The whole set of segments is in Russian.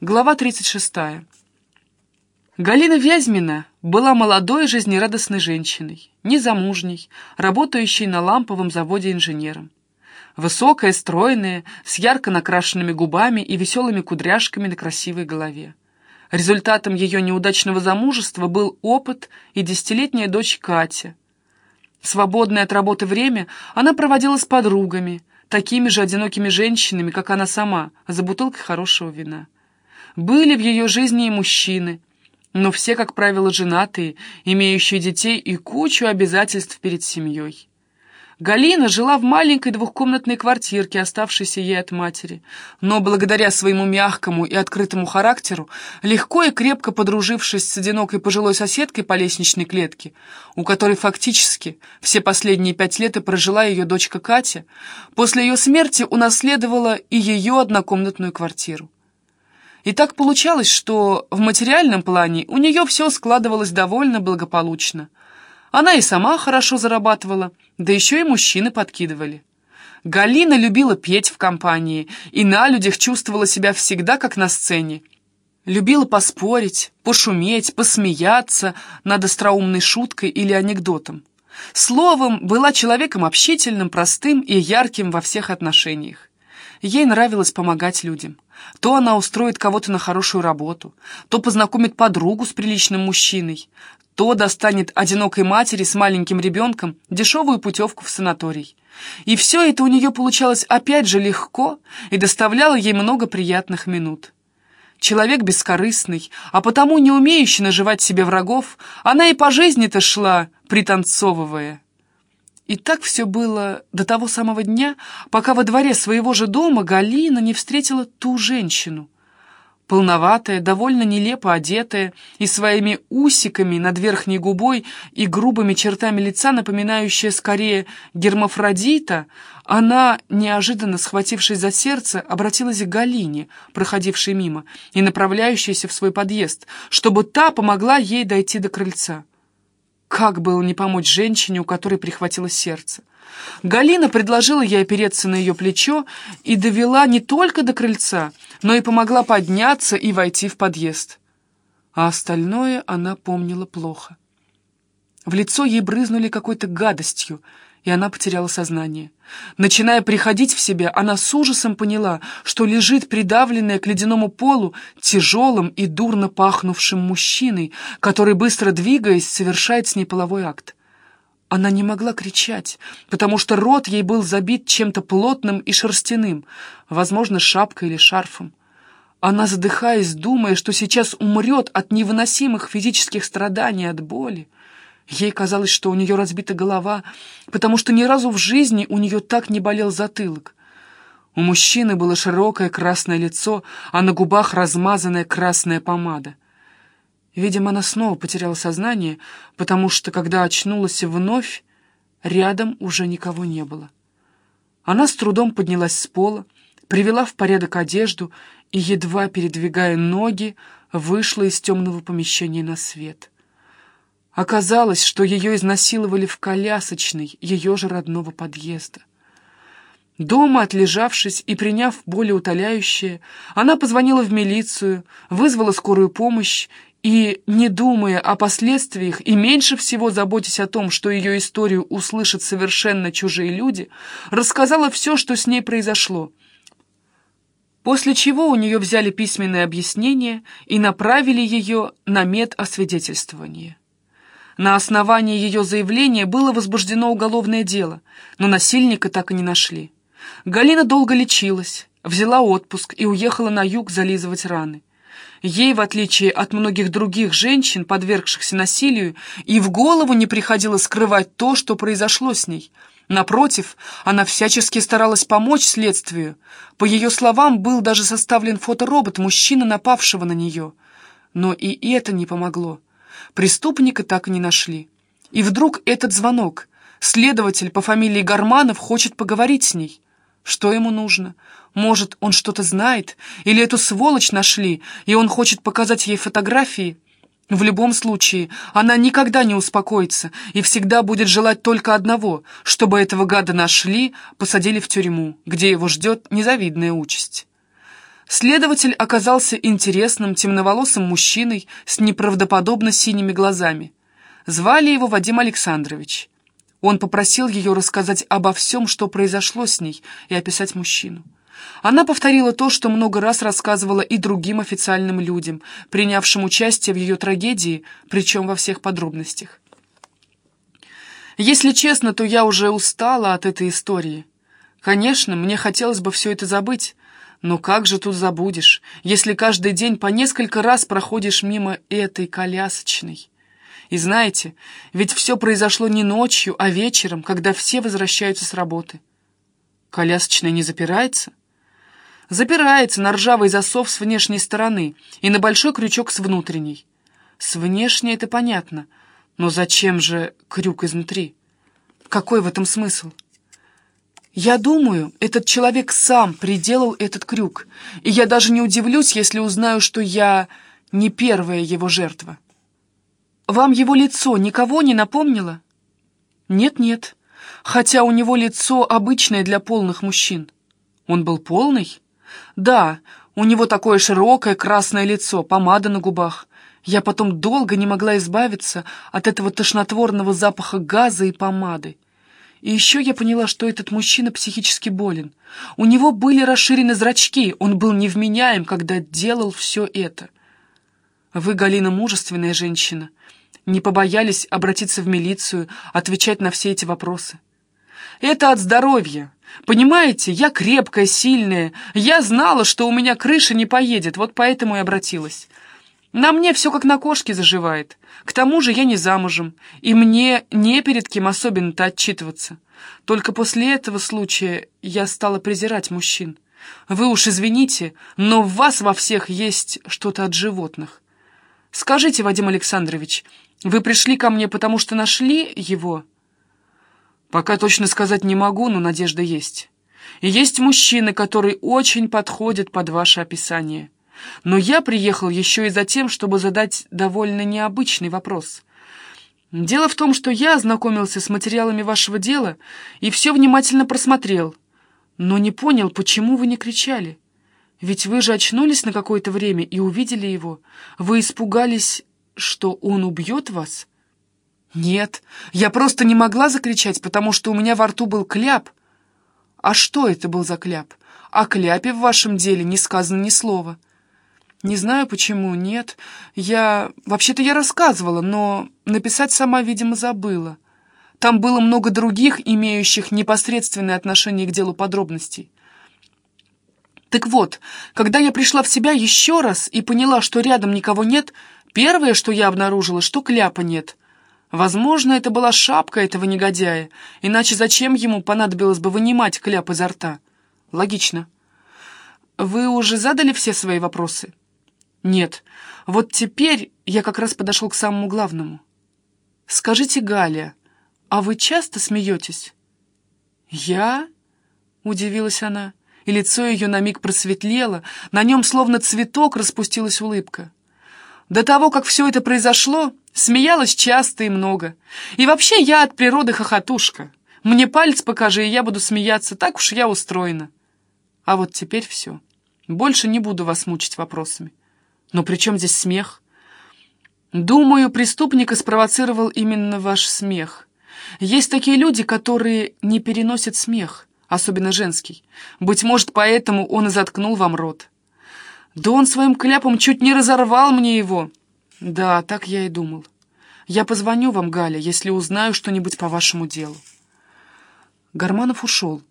Глава 36. Галина Вязьмина была молодой жизнерадостной женщиной, незамужней, работающей на ламповом заводе инженером. Высокая, стройная, с ярко накрашенными губами и веселыми кудряшками на красивой голове. Результатом ее неудачного замужества был опыт и десятилетняя дочь Катя. Свободное от работы время она проводила с подругами, такими же одинокими женщинами, как она сама, за бутылкой хорошего вина. Были в ее жизни и мужчины, но все, как правило, женатые, имеющие детей и кучу обязательств перед семьей. Галина жила в маленькой двухкомнатной квартирке, оставшейся ей от матери, но благодаря своему мягкому и открытому характеру, легко и крепко подружившись с одинокой пожилой соседкой по лестничной клетке, у которой фактически все последние пять лет и прожила ее дочка Катя, после ее смерти унаследовала и ее однокомнатную квартиру. И так получалось, что в материальном плане у нее все складывалось довольно благополучно. Она и сама хорошо зарабатывала, да еще и мужчины подкидывали. Галина любила петь в компании и на людях чувствовала себя всегда как на сцене. Любила поспорить, пошуметь, посмеяться над остроумной шуткой или анекдотом. Словом, была человеком общительным, простым и ярким во всех отношениях. Ей нравилось помогать людям. То она устроит кого-то на хорошую работу, то познакомит подругу с приличным мужчиной, то достанет одинокой матери с маленьким ребенком дешевую путевку в санаторий. И все это у нее получалось опять же легко и доставляло ей много приятных минут. Человек бескорыстный, а потому не умеющий наживать себе врагов, она и по жизни-то шла, пританцовывая. И так все было до того самого дня, пока во дворе своего же дома Галина не встретила ту женщину. Полноватая, довольно нелепо одетая и своими усиками над верхней губой и грубыми чертами лица, напоминающая скорее гермафродита, она, неожиданно схватившись за сердце, обратилась к Галине, проходившей мимо, и направляющейся в свой подъезд, чтобы та помогла ей дойти до крыльца. Как было не помочь женщине, у которой прихватило сердце? Галина предложила ей опереться на ее плечо и довела не только до крыльца, но и помогла подняться и войти в подъезд. А остальное она помнила плохо. В лицо ей брызнули какой-то гадостью — и она потеряла сознание. Начиная приходить в себя, она с ужасом поняла, что лежит придавленная к ледяному полу тяжелым и дурно пахнувшим мужчиной, который, быстро двигаясь, совершает с ней половой акт. Она не могла кричать, потому что рот ей был забит чем-то плотным и шерстяным, возможно, шапкой или шарфом. Она, задыхаясь, думая, что сейчас умрет от невыносимых физических страданий, от боли, Ей казалось, что у нее разбита голова, потому что ни разу в жизни у нее так не болел затылок. У мужчины было широкое красное лицо, а на губах размазанная красная помада. Видимо, она снова потеряла сознание, потому что, когда очнулась вновь, рядом уже никого не было. Она с трудом поднялась с пола, привела в порядок одежду и, едва передвигая ноги, вышла из темного помещения на свет. Оказалось, что ее изнасиловали в колясочной ее же родного подъезда. Дома, отлежавшись и приняв более утоляющее, она позвонила в милицию, вызвала скорую помощь и, не думая о последствиях и меньше всего заботясь о том, что ее историю услышат совершенно чужие люди, рассказала все, что с ней произошло. После чего у нее взяли письменное объяснение и направили ее на медосвидетельствование. На основании ее заявления было возбуждено уголовное дело, но насильника так и не нашли. Галина долго лечилась, взяла отпуск и уехала на юг зализывать раны. Ей, в отличие от многих других женщин, подвергшихся насилию, и в голову не приходило скрывать то, что произошло с ней. Напротив, она всячески старалась помочь следствию. По ее словам, был даже составлен фоторобот мужчины, напавшего на нее. Но и это не помогло. Преступника так и не нашли. И вдруг этот звонок. Следователь по фамилии Гарманов хочет поговорить с ней. Что ему нужно? Может, он что-то знает? Или эту сволочь нашли, и он хочет показать ей фотографии? В любом случае, она никогда не успокоится и всегда будет желать только одного, чтобы этого гада нашли, посадили в тюрьму, где его ждет незавидная участь. Следователь оказался интересным, темноволосым мужчиной с неправдоподобно синими глазами. Звали его Вадим Александрович. Он попросил ее рассказать обо всем, что произошло с ней, и описать мужчину. Она повторила то, что много раз рассказывала и другим официальным людям, принявшим участие в ее трагедии, причем во всех подробностях. Если честно, то я уже устала от этой истории. Конечно, мне хотелось бы все это забыть, но как же тут забудешь, если каждый день по несколько раз проходишь мимо этой колясочной? И знаете, ведь все произошло не ночью, а вечером, когда все возвращаются с работы. Колясочная не запирается? Запирается на ржавый засов с внешней стороны и на большой крючок с внутренней. С внешней это понятно, но зачем же крюк изнутри? Какой в этом смысл? Я думаю, этот человек сам приделал этот крюк, и я даже не удивлюсь, если узнаю, что я не первая его жертва. Вам его лицо никого не напомнило? Нет-нет, хотя у него лицо обычное для полных мужчин. Он был полный? Да, у него такое широкое красное лицо, помада на губах. Я потом долго не могла избавиться от этого тошнотворного запаха газа и помады. И еще я поняла, что этот мужчина психически болен. У него были расширены зрачки, он был невменяем, когда делал все это. Вы, Галина, мужественная женщина не побоялись обратиться в милицию, отвечать на все эти вопросы. Это от здоровья. Понимаете, я крепкая, сильная. Я знала, что у меня крыша не поедет, вот поэтому и обратилась. На мне все как на кошке заживает. К тому же я не замужем, и мне не перед кем особенно-то отчитываться. Только после этого случая я стала презирать мужчин. Вы уж извините, но в вас во всех есть что-то от животных. Скажите, Вадим Александрович, вы пришли ко мне, потому что нашли его?» «Пока точно сказать не могу, но надежда есть. И есть мужчины, которые очень подходят под ваше описание. Но я приехал еще и за тем, чтобы задать довольно необычный вопрос. Дело в том, что я ознакомился с материалами вашего дела и все внимательно просмотрел, но не понял, почему вы не кричали. Ведь вы же очнулись на какое-то время и увидели его. Вы испугались что он убьет вас? Нет, я просто не могла закричать, потому что у меня во рту был кляп. А что это был за кляп? О кляпе в вашем деле не сказано ни слова. Не знаю почему, нет. Я... Вообще-то я рассказывала, но написать сама, видимо, забыла. Там было много других, имеющих непосредственное отношение к делу подробностей. Так вот, когда я пришла в себя еще раз и поняла, что рядом никого нет, Первое, что я обнаружила, что кляпа нет. Возможно, это была шапка этого негодяя, иначе зачем ему понадобилось бы вынимать кляп изо рта? Логично. Вы уже задали все свои вопросы? Нет. Вот теперь я как раз подошел к самому главному. Скажите, Галя, а вы часто смеетесь? Я? Удивилась она, и лицо ее на миг просветлело, на нем словно цветок распустилась улыбка. До того, как все это произошло, смеялась часто и много. И вообще я от природы хохотушка. Мне палец покажи, и я буду смеяться, так уж я устроена. А вот теперь все. Больше не буду вас мучить вопросами. Но при чем здесь смех? Думаю, преступника спровоцировал именно ваш смех. Есть такие люди, которые не переносят смех, особенно женский. Быть может, поэтому он и заткнул вам рот. Да он своим кляпом чуть не разорвал мне его. Да, так я и думал. Я позвоню вам, Галя, если узнаю что-нибудь по вашему делу. Гарманов ушел.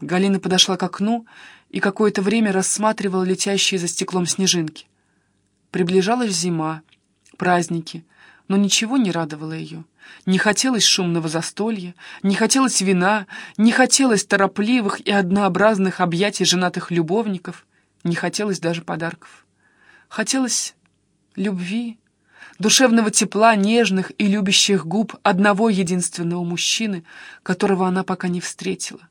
Галина подошла к окну и какое-то время рассматривала летящие за стеклом снежинки. Приближалась зима, праздники, но ничего не радовало ее. Не хотелось шумного застолья, не хотелось вина, не хотелось торопливых и однообразных объятий женатых любовников — не хотелось даже подарков. Хотелось любви, душевного тепла, нежных и любящих губ одного единственного мужчины, которого она пока не встретила.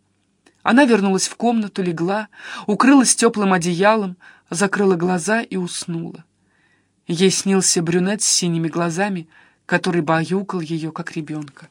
Она вернулась в комнату, легла, укрылась теплым одеялом, закрыла глаза и уснула. Ей снился брюнет с синими глазами, который баюкал ее, как ребенка.